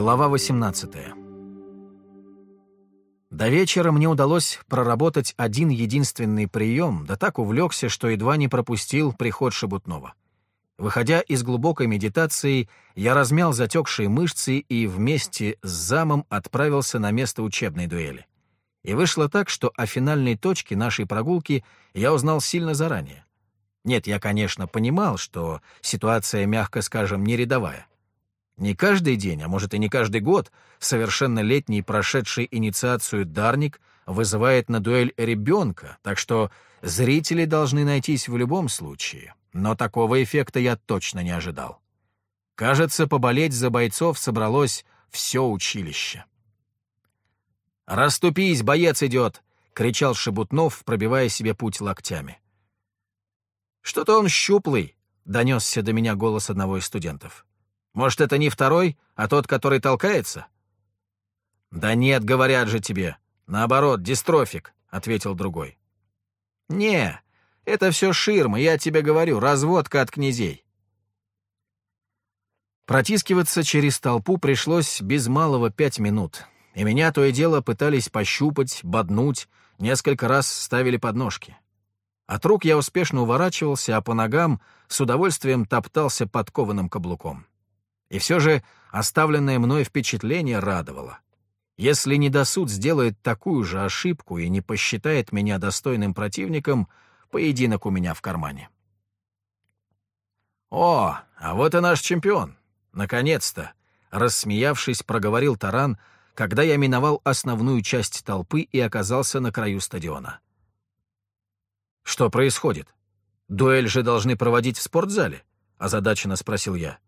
Глава 18 До вечера мне удалось проработать один единственный прием, да так увлекся, что едва не пропустил приход Шебутнова. Выходя из глубокой медитации, я размял затекшие мышцы и вместе с замом отправился на место учебной дуэли. И вышло так, что о финальной точке нашей прогулки я узнал сильно заранее. Нет, я, конечно, понимал, что ситуация, мягко скажем, не рядовая. Не каждый день, а может и не каждый год, совершеннолетний, прошедший инициацию дарник вызывает на дуэль ребенка, так что зрители должны найтись в любом случае. Но такого эффекта я точно не ожидал. Кажется, поболеть за бойцов собралось все училище. «Раступись, боец идет!» — кричал Шебутнов, пробивая себе путь локтями. «Что-то он щуплый», — донесся до меня голос одного из студентов. «Может, это не второй, а тот, который толкается?» «Да нет, говорят же тебе. Наоборот, дистрофик», — ответил другой. «Не, это все ширма, я тебе говорю, разводка от князей». Протискиваться через толпу пришлось без малого пять минут, и меня то и дело пытались пощупать, боднуть, несколько раз ставили подножки. От рук я успешно уворачивался, а по ногам с удовольствием топтался подкованным каблуком. И все же оставленное мной впечатление радовало. Если недосуд сделает такую же ошибку и не посчитает меня достойным противником, поединок у меня в кармане. «О, а вот и наш чемпион! Наконец-то!» — рассмеявшись, проговорил Таран, когда я миновал основную часть толпы и оказался на краю стадиона. «Что происходит? Дуэль же должны проводить в спортзале?» — озадаченно спросил я.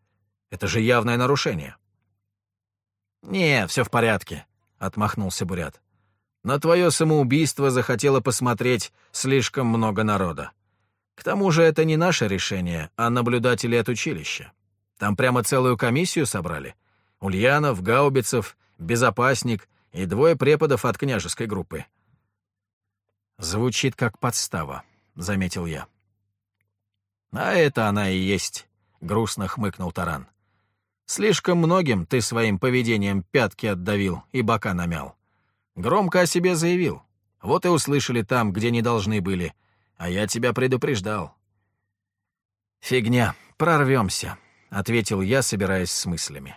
«Это же явное нарушение». «Не, все в порядке», — отмахнулся Бурят. «На твое самоубийство захотело посмотреть слишком много народа. К тому же это не наше решение, а наблюдатели от училища. Там прямо целую комиссию собрали. Ульянов, Гаубицев, Безопасник и двое преподов от княжеской группы. «Звучит как подстава», — заметил я. «А это она и есть», — грустно хмыкнул Таран. «Слишком многим ты своим поведением пятки отдавил и бока намял. Громко о себе заявил. Вот и услышали там, где не должны были. А я тебя предупреждал». «Фигня, прорвемся», — ответил я, собираясь с мыслями.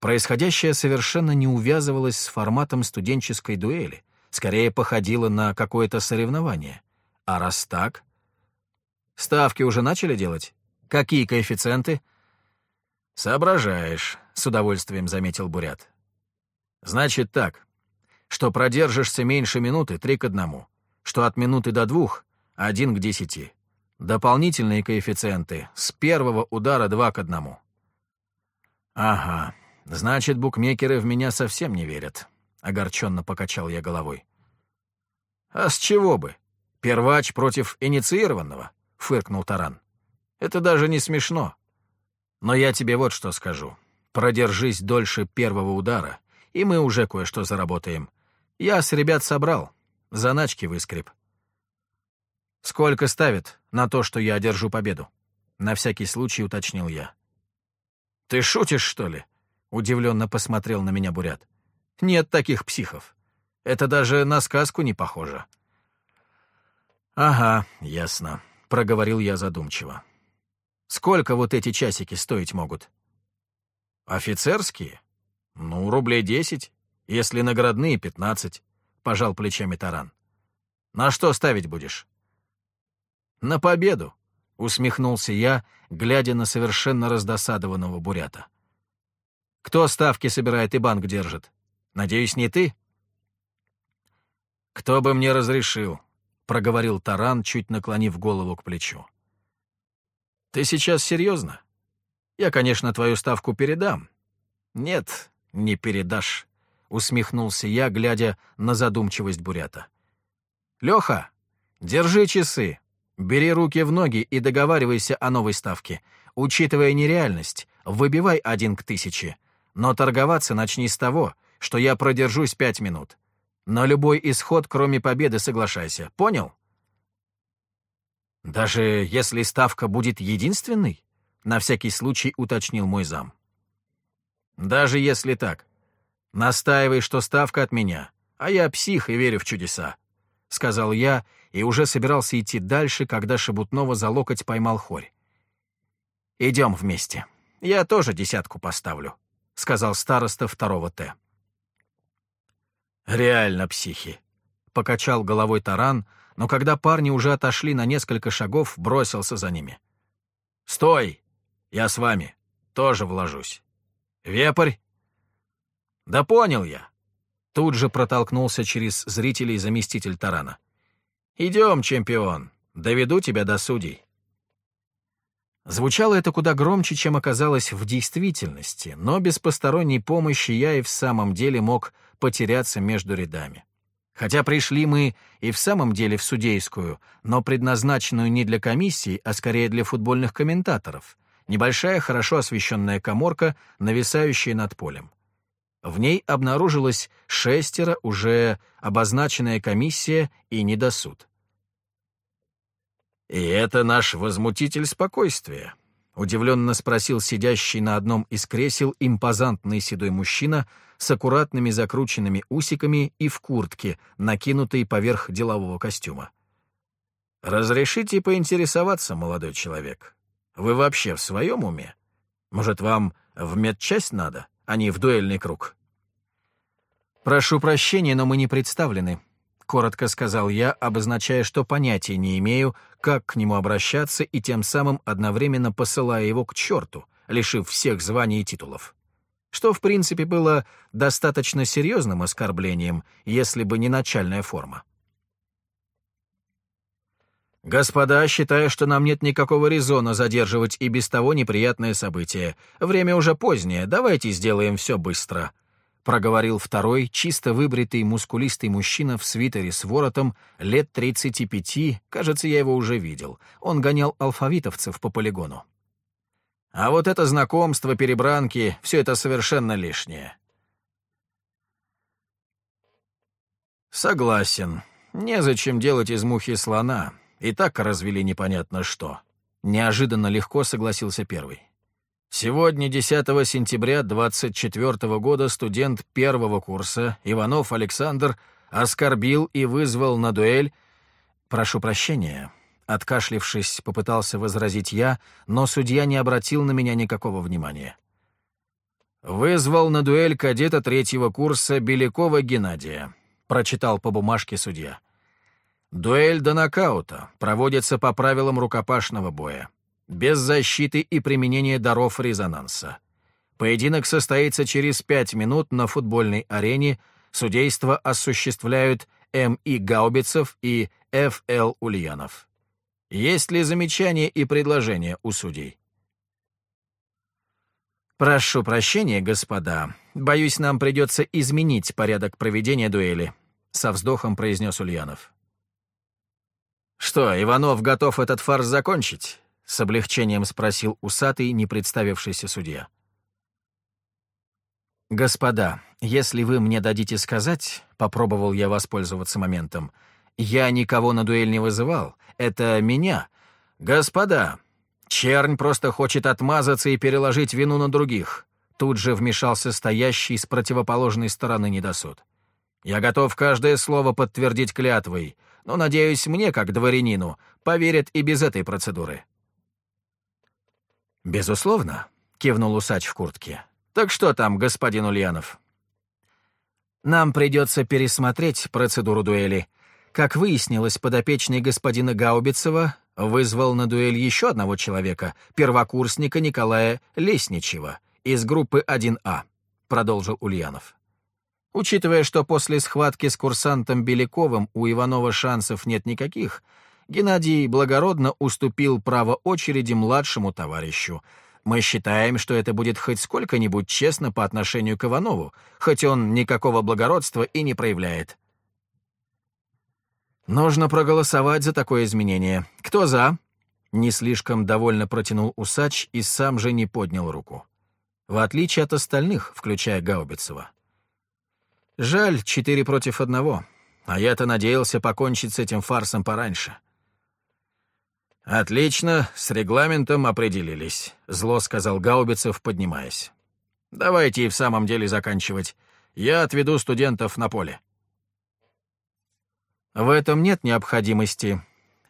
Происходящее совершенно не увязывалось с форматом студенческой дуэли скорее походило на какое-то соревнование. А раз так... Ставки уже начали делать? Какие коэффициенты? Соображаешь, с удовольствием заметил Бурят. Значит так, что продержишься меньше минуты — три к одному, что от минуты до двух — один к десяти. Дополнительные коэффициенты — с первого удара два к одному. Ага, значит, букмекеры в меня совсем не верят. — огорченно покачал я головой. «А с чего бы? Первач против инициированного?» — фыркнул Таран. «Это даже не смешно. Но я тебе вот что скажу. Продержись дольше первого удара, и мы уже кое-что заработаем. Я с ребят собрал, заначки выскреб». «Сколько ставит на то, что я одержу победу?» — на всякий случай уточнил я. «Ты шутишь, что ли?» — удивленно посмотрел на меня Бурят. Нет таких психов. Это даже на сказку не похоже. «Ага, ясно», — проговорил я задумчиво. «Сколько вот эти часики стоить могут?» «Офицерские? Ну, рублей десять, если наградные — пятнадцать», — пожал плечами Таран. «На что ставить будешь?» «На победу», — усмехнулся я, глядя на совершенно раздосадованного бурята. «Кто ставки собирает и банк держит?» Надеюсь, не ты?» «Кто бы мне разрешил?» — проговорил Таран, чуть наклонив голову к плечу. «Ты сейчас серьезно? Я, конечно, твою ставку передам». «Нет, не передашь», — усмехнулся я, глядя на задумчивость Бурята. «Леха, держи часы, бери руки в ноги и договаривайся о новой ставке. Учитывая нереальность, выбивай один к тысяче, но торговаться начни с того, что я продержусь пять минут. На любой исход, кроме победы, соглашайся. Понял? Даже если ставка будет единственной? На всякий случай уточнил мой зам. Даже если так. Настаивай, что ставка от меня, а я псих и верю в чудеса», — сказал я и уже собирался идти дальше, когда Шебутнова за локоть поймал хорь. «Идем вместе. Я тоже десятку поставлю», — сказал староста второго Т. «Реально психи», — покачал головой таран, но когда парни уже отошли на несколько шагов, бросился за ними. «Стой! Я с вами. Тоже вложусь. Вепрь?» «Да понял я». Тут же протолкнулся через зрителей заместитель тарана. «Идем, чемпион. Доведу тебя до судей». Звучало это куда громче, чем оказалось в действительности, но без посторонней помощи я и в самом деле мог потеряться между рядами. Хотя пришли мы и в самом деле в судейскую, но предназначенную не для комиссий, а скорее для футбольных комментаторов. Небольшая, хорошо освещенная коморка, нависающая над полем. В ней обнаружилось шестеро, уже обозначенная комиссия и недосуд. «И это наш возмутитель спокойствия», — удивленно спросил сидящий на одном из кресел импозантный седой мужчина с аккуратными закрученными усиками и в куртке, накинутой поверх делового костюма. «Разрешите поинтересоваться, молодой человек? Вы вообще в своем уме? Может, вам в медчасть надо, а не в дуэльный круг?» «Прошу прощения, но мы не представлены», — коротко сказал я, обозначая, что понятия не имею, как к нему обращаться, и тем самым одновременно посылая его к черту, лишив всех званий и титулов что, в принципе, было достаточно серьезным оскорблением, если бы не начальная форма. «Господа, считаю, что нам нет никакого резона задерживать и без того неприятное событие. Время уже позднее, давайте сделаем все быстро», — проговорил второй, чисто выбритый, мускулистый мужчина в свитере с воротом, лет 35, кажется, я его уже видел. Он гонял алфавитовцев по полигону. А вот это знакомство, перебранки — все это совершенно лишнее. Согласен. Незачем делать из мухи слона. И так развели непонятно что. Неожиданно легко согласился первый. Сегодня, 10 сентября 24 года, студент первого курса Иванов Александр оскорбил и вызвал на дуэль... Прошу прощения, Откашлившись, попытался возразить я, но судья не обратил на меня никакого внимания. «Вызвал на дуэль кадета третьего курса Белякова Геннадия», — прочитал по бумажке судья. «Дуэль до нокаута проводится по правилам рукопашного боя, без защиты и применения даров резонанса. Поединок состоится через пять минут на футбольной арене, судейство осуществляют М.И. Гаубицев и Ф.Л. Ульянов. Есть ли замечания и предложения у судей? «Прошу прощения, господа. Боюсь, нам придется изменить порядок проведения дуэли», — со вздохом произнес Ульянов. «Что, Иванов готов этот фарс закончить?» — с облегчением спросил усатый, не представившийся судья. «Господа, если вы мне дадите сказать, — попробовал я воспользоваться моментом, — я никого на дуэль не вызывал. Это меня. Господа, чернь просто хочет отмазаться и переложить вину на других. Тут же вмешался стоящий с противоположной стороны недосуд. Я готов каждое слово подтвердить клятвой, но, надеюсь, мне, как дворянину, поверят и без этой процедуры. «Безусловно», — кивнул усач в куртке. «Так что там, господин Ульянов?» «Нам придется пересмотреть процедуру дуэли», как выяснилось, подопечный господина Гаубицева вызвал на дуэль еще одного человека, первокурсника Николая Лесничева из группы 1А, продолжил Ульянов. Учитывая, что после схватки с курсантом Беляковым у Иванова шансов нет никаких, Геннадий благородно уступил право очереди младшему товарищу. Мы считаем, что это будет хоть сколько-нибудь честно по отношению к Иванову, хоть он никакого благородства и не проявляет. «Нужно проголосовать за такое изменение. Кто за?» Не слишком довольно протянул усач и сам же не поднял руку. В отличие от остальных, включая Гаубицева. «Жаль, четыре против одного. А я-то надеялся покончить с этим фарсом пораньше». «Отлично, с регламентом определились», — зло сказал Гаубицев, поднимаясь. Давайте и в самом деле заканчивать. Я отведу студентов на поле». «В этом нет необходимости.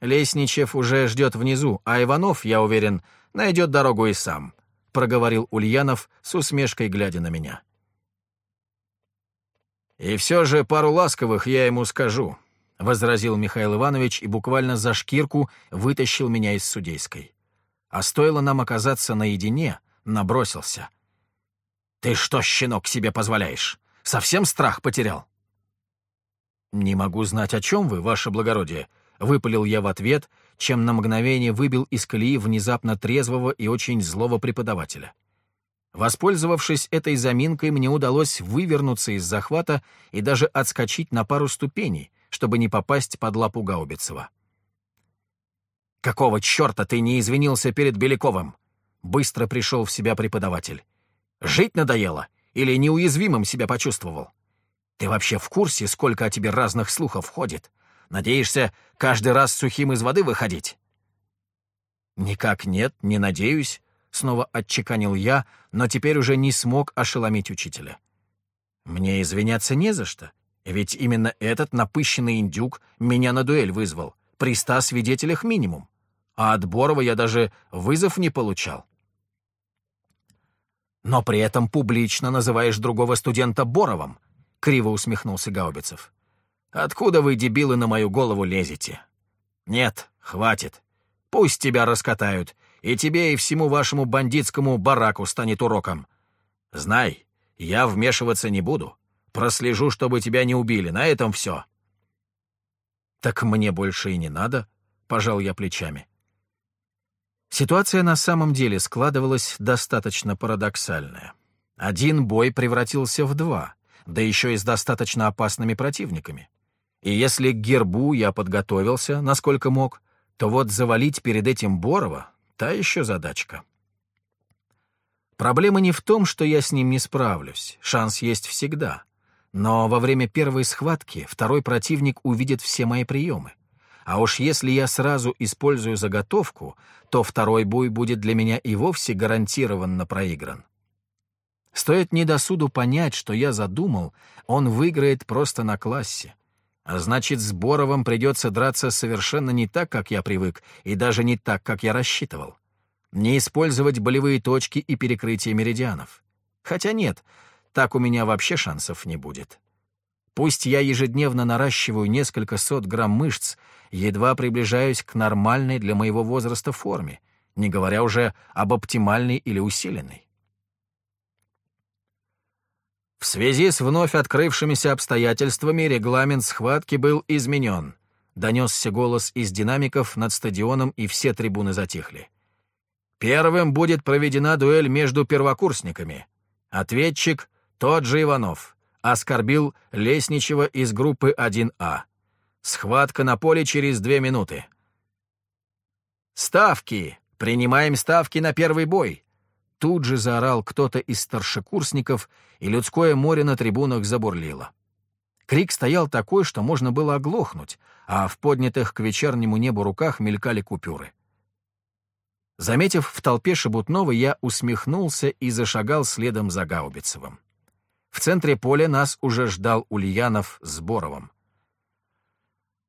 Лесничев уже ждет внизу, а Иванов, я уверен, найдет дорогу и сам», — проговорил Ульянов с усмешкой, глядя на меня. «И все же пару ласковых я ему скажу», — возразил Михаил Иванович и буквально за шкирку вытащил меня из судейской. А стоило нам оказаться наедине, набросился. «Ты что, щенок, себе позволяешь? Совсем страх потерял?» «Не могу знать, о чем вы, ваше благородие», — выпалил я в ответ, чем на мгновение выбил из колеи внезапно трезвого и очень злого преподавателя. Воспользовавшись этой заминкой, мне удалось вывернуться из захвата и даже отскочить на пару ступеней, чтобы не попасть под лапу Гаубицева. «Какого черта ты не извинился перед Беляковым?» Быстро пришел в себя преподаватель. «Жить надоело? Или неуязвимым себя почувствовал? Ты вообще в курсе, сколько о тебе разных слухов ходит? Надеешься каждый раз сухим из воды выходить?» «Никак нет, не надеюсь», — снова отчеканил я, но теперь уже не смог ошеломить учителя. «Мне извиняться не за что, ведь именно этот напыщенный индюк меня на дуэль вызвал, при ста свидетелях минимум, а от Борова я даже вызов не получал». «Но при этом публично называешь другого студента Боровым», — криво усмехнулся Гаубицев. «Откуда вы, дебилы, на мою голову лезете? Нет, хватит. Пусть тебя раскатают, и тебе и всему вашему бандитскому бараку станет уроком. Знай, я вмешиваться не буду. Прослежу, чтобы тебя не убили. На этом все. Так мне больше и не надо, пожал я плечами. Ситуация на самом деле складывалась достаточно парадоксальная. Один бой превратился в два, да еще и с достаточно опасными противниками. И если к гербу я подготовился, насколько мог, то вот завалить перед этим Борова Та еще задачка. Проблема не в том, что я с ним не справлюсь. Шанс есть всегда. Но во время первой схватки второй противник увидит все мои приемы. А уж если я сразу использую заготовку, то второй бой будет для меня и вовсе гарантированно проигран. Стоит недосуду понять, что я задумал, он выиграет просто на классе. А значит, с Боровым придется драться совершенно не так, как я привык, и даже не так, как я рассчитывал. Не использовать болевые точки и перекрытие меридианов. Хотя нет, так у меня вообще шансов не будет. Пусть я ежедневно наращиваю несколько сот грамм мышц, едва приближаюсь к нормальной для моего возраста форме, не говоря уже об оптимальной или усиленной. В связи с вновь открывшимися обстоятельствами регламент схватки был изменен. Донесся голос из динамиков над стадионом, и все трибуны затихли. Первым будет проведена дуэль между первокурсниками. Ответчик — тот же Иванов. Оскорбил Лесничева из группы 1А. Схватка на поле через две минуты. «Ставки! Принимаем ставки на первый бой!» Тут же заорал кто-то из старшекурсников, и людское море на трибунах забурлило. Крик стоял такой, что можно было оглохнуть, а в поднятых к вечернему небу руках мелькали купюры. Заметив в толпе Шебутнова, я усмехнулся и зашагал следом за Гаубицевым. В центре поля нас уже ждал Ульянов с Боровым.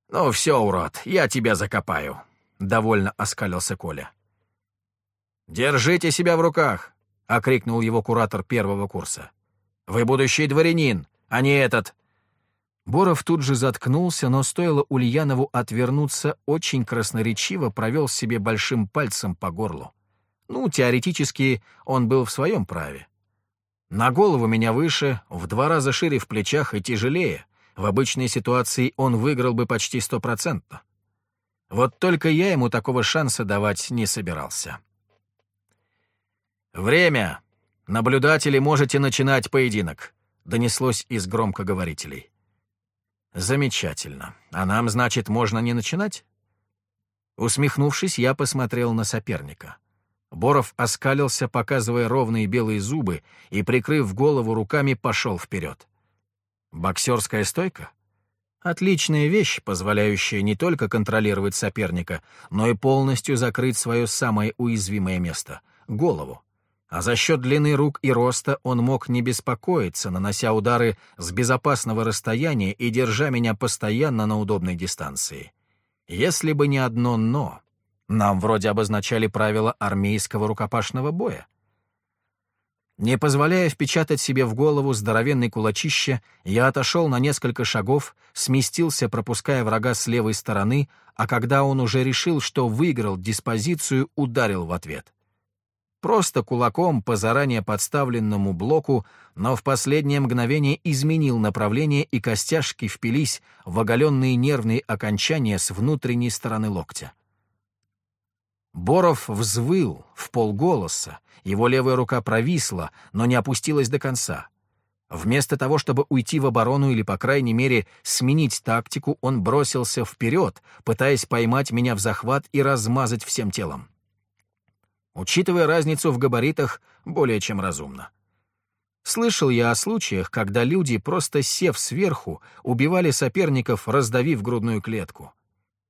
«Ну все, урод, я тебя закопаю», — довольно оскалился Коля. «Держите себя в руках!» — окрикнул его куратор первого курса. «Вы будущий дворянин, а не этот!» Боров тут же заткнулся, но стоило Ульянову отвернуться, очень красноречиво провел себе большим пальцем по горлу. Ну, теоретически, он был в своем праве. На голову меня выше, в два раза шире в плечах и тяжелее. В обычной ситуации он выиграл бы почти стопроцентно. Вот только я ему такого шанса давать не собирался. «Время! Наблюдатели, можете начинать поединок», — донеслось из громкоговорителей. «Замечательно. А нам, значит, можно не начинать?» Усмехнувшись, я посмотрел на соперника. Боров оскалился, показывая ровные белые зубы, и, прикрыв голову руками, пошел вперед. Боксерская стойка? Отличная вещь, позволяющая не только контролировать соперника, но и полностью закрыть свое самое уязвимое место — голову. а за счет длины рук и роста он мог не беспокоиться, нанося удары с безопасного расстояния и держа меня постоянно на удобной дистанции. Если бы не одно «но», нам вроде обозначали правила армейского рукопашного боя. Не позволяя впечатать себе в голову здоровенный кулачище, я отошел на несколько шагов, сместился, пропуская врага с левой стороны, а когда он уже решил, что выиграл диспозицию, ударил в ответ. Просто кулаком по заранее подставленному блоку, но в последнее мгновение изменил направление, и костяшки впились в оголенные нервные окончания с внутренней стороны локтя. Боров взвыл в полголоса, его левая рука провисла, но не опустилась до конца. Вместо того, чтобы уйти в оборону или, по крайней мере, сменить тактику, он бросился вперед, пытаясь поймать меня в захват и размазать всем телом. Учитывая разницу в габаритах, более чем разумно. Слышал я о случаях, когда люди, просто сев сверху, убивали соперников, раздавив грудную клетку.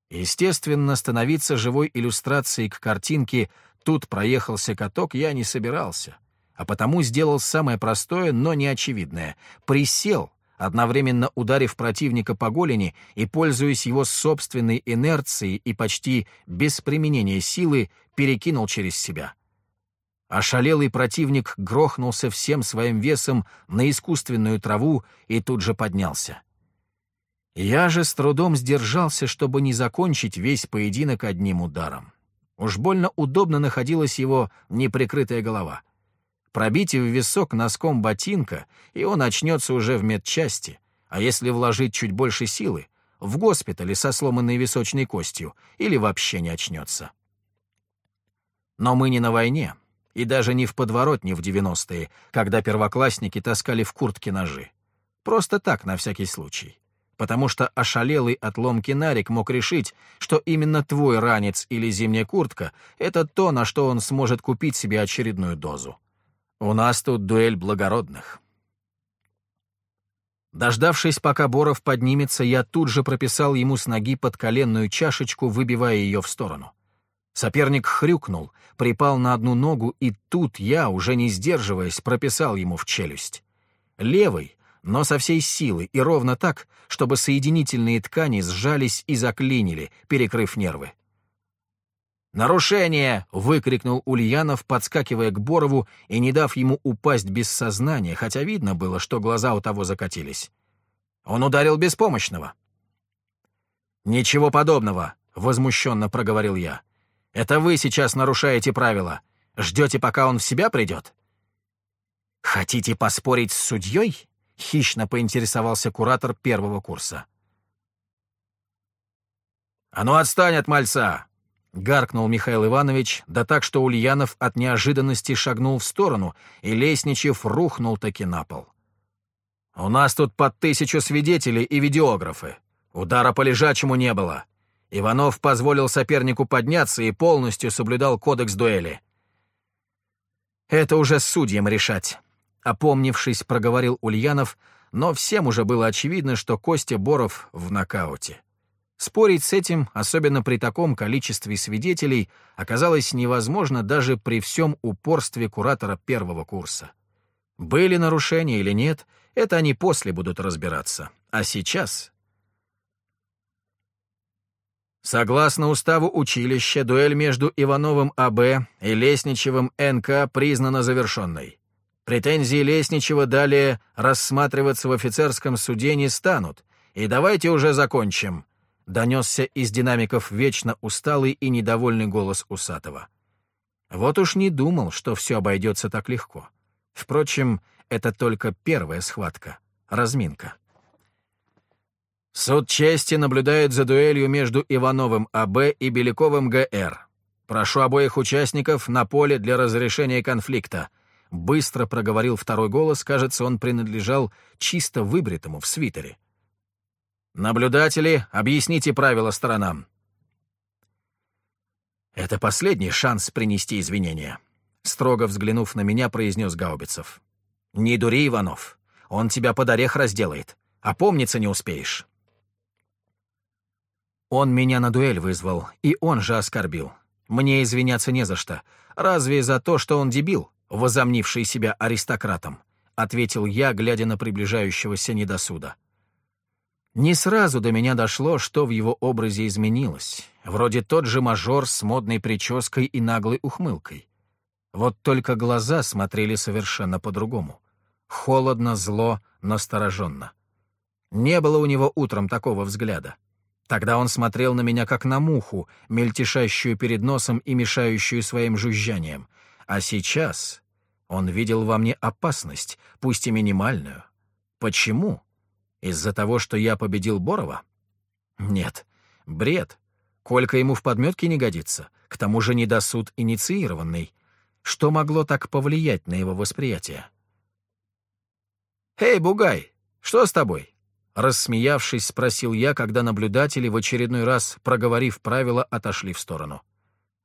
Естественно, становиться живой иллюстрацией к картинке «Тут проехался каток» я не собирался, а потому сделал самое простое, но неочевидное. Присел, одновременно ударив противника по голени и, пользуясь его собственной инерцией и почти без применения силы, перекинул через себя. Ошалелый противник грохнулся всем своим весом на искусственную траву и тут же поднялся. Я же с трудом сдержался, чтобы не закончить весь поединок одним ударом. Уж больно удобно находилась его неприкрытая голова. Пробить в висок носком ботинка, и он очнется уже в медчасти, а если вложить чуть больше силы, в госпитале со сломанной височной костью, или вообще не очнется. Но мы не на войне, и даже не в подворотне в 90-е, когда первоклассники таскали в куртке ножи. Просто так, на всякий случай потому что ошалелый от ломки Нарик мог решить, что именно твой ранец или зимняя куртка — это то, на что он сможет купить себе очередную дозу. У нас тут дуэль благородных. Дождавшись, пока Боров поднимется, я тут же прописал ему с ноги под коленную чашечку, выбивая ее в сторону. Соперник хрюкнул, припал на одну ногу, и тут я, уже не сдерживаясь, прописал ему в челюсть. Левый, но со всей силы и ровно так, чтобы соединительные ткани сжались и заклинили, перекрыв нервы. «Нарушение!» — выкрикнул Ульянов, подскакивая к Борову и не дав ему упасть без сознания, хотя видно было, что глаза у того закатились. Он ударил беспомощного. «Ничего подобного», — возмущенно проговорил я. «Это вы сейчас нарушаете правила. Ждете, пока он в себя придет?» «Хотите поспорить с судьей?» — хищно поинтересовался куратор первого курса. «А ну отстань от мальца!» — гаркнул Михаил Иванович, да так, что Ульянов от неожиданности шагнул в сторону, и Лесничев рухнул таки на пол. «У нас тут под тысячу свидетелей и видеографы. Удара по лежачему не было. Иванов позволил сопернику подняться и полностью соблюдал кодекс дуэли. Это уже судьям решать опомнившись, проговорил Ульянов, но всем уже было очевидно, что Костя Боров в нокауте. Спорить с этим, особенно при таком количестве свидетелей, оказалось невозможно даже при всем упорстве куратора первого курса. Были нарушения или нет, это они после будут разбираться. А сейчас... Согласно уставу училища, дуэль между Ивановым А.Б. и Лесничевым Н.К. признана завершенной. Претензии Лесничева далее рассматриваться в офицерском суде не станут. И давайте уже закончим», — донесся из динамиков вечно усталый и недовольный голос Усатого. Вот уж не думал, что все обойдется так легко. Впрочем, это только первая схватка, разминка. Суд чести наблюдает за дуэлью между Ивановым А.Б. и Беляковым Г.Р. Прошу обоих участников на поле для разрешения конфликта — Быстро проговорил второй голос, кажется, он принадлежал чисто выбритому в свитере. «Наблюдатели, объясните правила сторонам». «Это последний шанс принести извинения», — строго взглянув на меня, произнес Гаубицев. «Не дури, Иванов, он тебя под орех разделает, а помниться не успеешь». Он меня на дуэль вызвал, и он же оскорбил. Мне извиняться не за что. Разве за то, что он дебил? Возомнивший себя аристократом», — ответил я, глядя на приближающегося недосуда. Не сразу до меня дошло, что в его образе изменилось. Вроде тот же мажор с модной прической и наглой ухмылкой. Вот только глаза смотрели совершенно по-другому. Холодно, зло, настороженно. Не было у него утром такого взгляда. Тогда он смотрел на меня как на муху, мельтешащую перед носом и мешающую своим жужжанием. А сейчас он видел во мне опасность, пусть и минимальную. Почему? Из-за того, что я победил Борова? Нет, бред. Колька ему в подметке не годится, к тому же недосуд инициированный. Что могло так повлиять на его восприятие? «Эй, Бугай, что с тобой?» Рассмеявшись, спросил я, когда наблюдатели, в очередной раз, проговорив правила, отошли в сторону.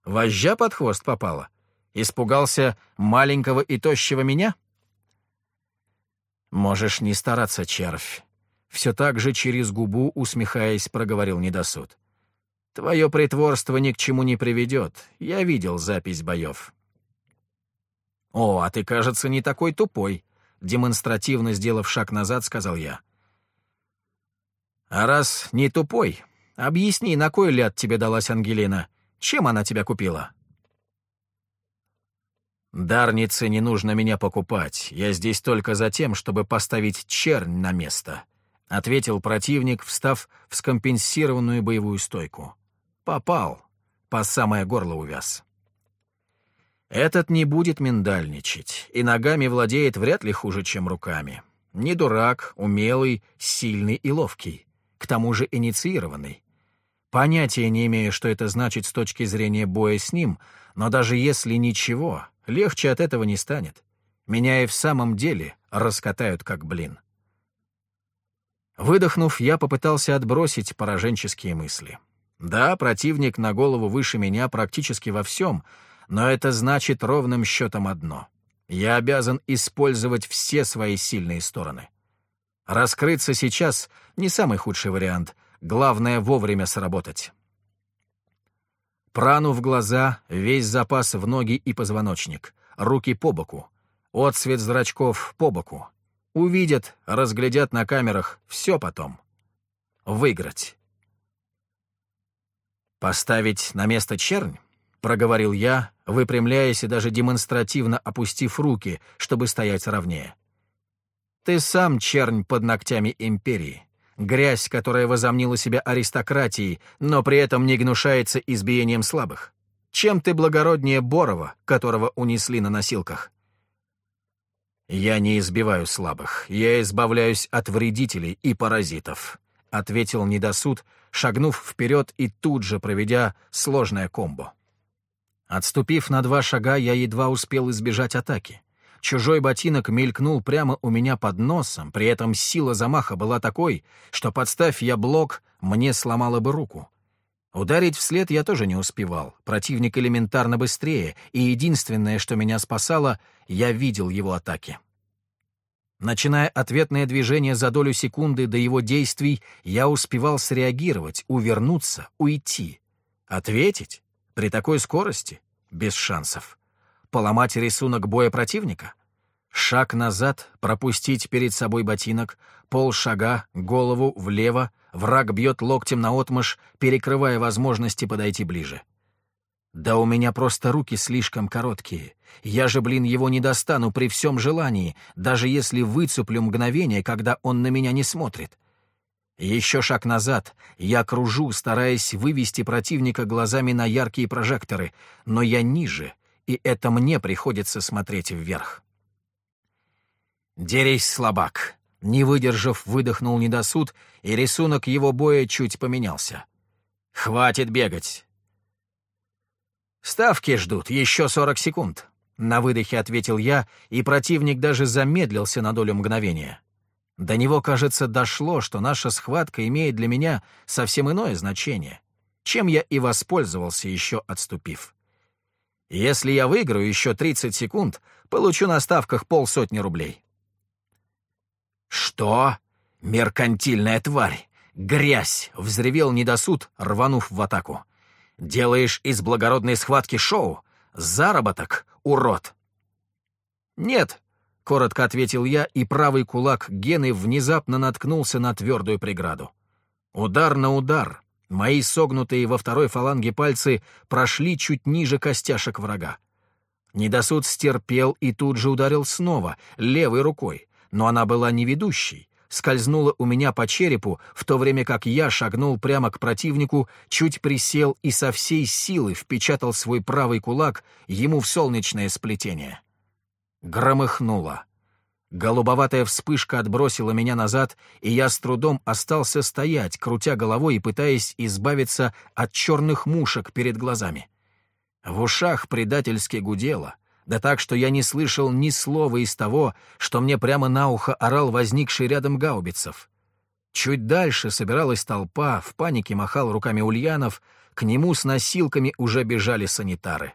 «Вожжа под хвост попала? Испугался маленького и тощего меня?» «Можешь не стараться, червь», все так же через губу, усмехаясь, проговорил недосуд. «Твое притворство ни к чему не приведет. Я видел запись боев». «О, а ты, кажется, не такой тупой», — демонстративно сделав шаг назад, сказал я. «А раз не тупой, объясни, на кой ляд тебе далась Ангелина? Чем она тебя купила?» «Дарнице не нужно меня покупать. Я здесь только за тем, чтобы поставить чернь на место», — ответил противник, встав в скомпенсированную боевую стойку. «Попал. По самое горло увяз». Этот не будет миндальничать, и ногами владеет вряд ли хуже, чем руками. Не дурак, умелый, сильный и ловкий. К тому же инициированный. Понятия не имею, что это значит с точки зрения боя с ним, но даже если ничего, легче от этого не станет. Меня и в самом деле раскатают как блин. Выдохнув, я попытался отбросить пораженческие мысли. Да, противник на голову выше меня практически во всем, но это значит ровным счетом одно. Я обязан использовать все свои сильные стороны. Раскрыться сейчас — не самый худший вариант. Главное — вовремя сработать. Прану в глаза, весь запас в ноги и позвоночник, руки по боку, отсвет зрачков по боку, Увидят, разглядят на камерах, все потом. Выиграть. «Поставить на место чернь?» — проговорил я, выпрямляясь и даже демонстративно опустив руки, чтобы стоять ровнее. «Ты сам чернь под ногтями империи, грязь, которая возомнила себя аристократией, но при этом не гнушается избиением слабых. Чем ты благороднее Борова, которого унесли на носилках?» «Я не избиваю слабых, я избавляюсь от вредителей и паразитов», — ответил недосуд, шагнув вперед и тут же проведя сложное комбо. Отступив на два шага, я едва успел избежать атаки. Чужой ботинок мелькнул прямо у меня под носом, при этом сила замаха была такой, что, подставь я блок, мне сломало бы руку. Ударить вслед я тоже не успевал, противник элементарно быстрее, и единственное, что меня спасало, я видел его атаки. Начиная ответное движение за долю секунды до его действий, я успевал среагировать, увернуться, уйти. Ответить? При такой скорости? Без шансов. Поломать рисунок боя противника? Шаг назад, пропустить перед собой ботинок, полшага, голову влево, враг бьет локтем наотмашь, перекрывая возможности подойти ближе. Да у меня просто руки слишком короткие. Я же, блин, его не достану при всем желании, даже если выцеплю мгновение, когда он на меня не смотрит. Еще шаг назад. Я кружу, стараясь вывести противника глазами на яркие прожекторы, но я ниже, и это мне приходится смотреть вверх. «Дерись, слабак!» Не выдержав, выдохнул недосуд, и рисунок его боя чуть поменялся. «Хватит бегать!» «Ставки ждут, еще сорок секунд», — на выдохе ответил я, и противник даже замедлился на долю мгновения. До него, кажется, дошло, что наша схватка имеет для меня совсем иное значение, чем я и воспользовался, еще отступив. Если я выиграю еще 30 секунд, получу на ставках полсотни рублей. «Что? Меркантильная тварь! Грязь!» — взревел недосуд, рванув в атаку. «Делаешь из благородной схватки шоу? Заработок, урод!» «Нет», — коротко ответил я, и правый кулак Гены внезапно наткнулся на твердую преграду. Удар на удар. Мои согнутые во второй фаланге пальцы прошли чуть ниже костяшек врага. Недосуд стерпел и тут же ударил снова, левой рукой, но она была не ведущей, скользнула у меня по черепу, в то время как я шагнул прямо к противнику, чуть присел и со всей силы впечатал свой правый кулак ему в солнечное сплетение. Громыхнуло. Голубоватая вспышка отбросила меня назад, и я с трудом остался стоять, крутя головой и пытаясь избавиться от черных мушек перед глазами. В ушах предательски гудело, да так, что я не слышал ни слова из того, что мне прямо на ухо орал возникший рядом гаубицев. Чуть дальше собиралась толпа, в панике махал руками Ульянов, к нему с носилками уже бежали санитары.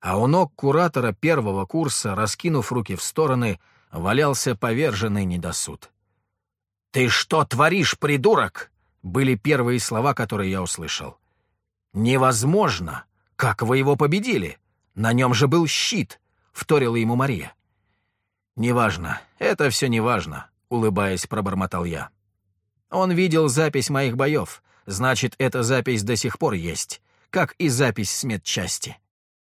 А у ног куратора первого курса, раскинув руки в стороны, валялся поверженный недосуд. «Ты что творишь, придурок?» — были первые слова, которые я услышал. «Невозможно! Как вы его победили? На нем же был щит!» — вторила ему Мария. «Неважно, это все неважно», — улыбаясь, пробормотал я. «Он видел запись моих боев, значит, эта запись до сих пор есть, как и запись с медчасти».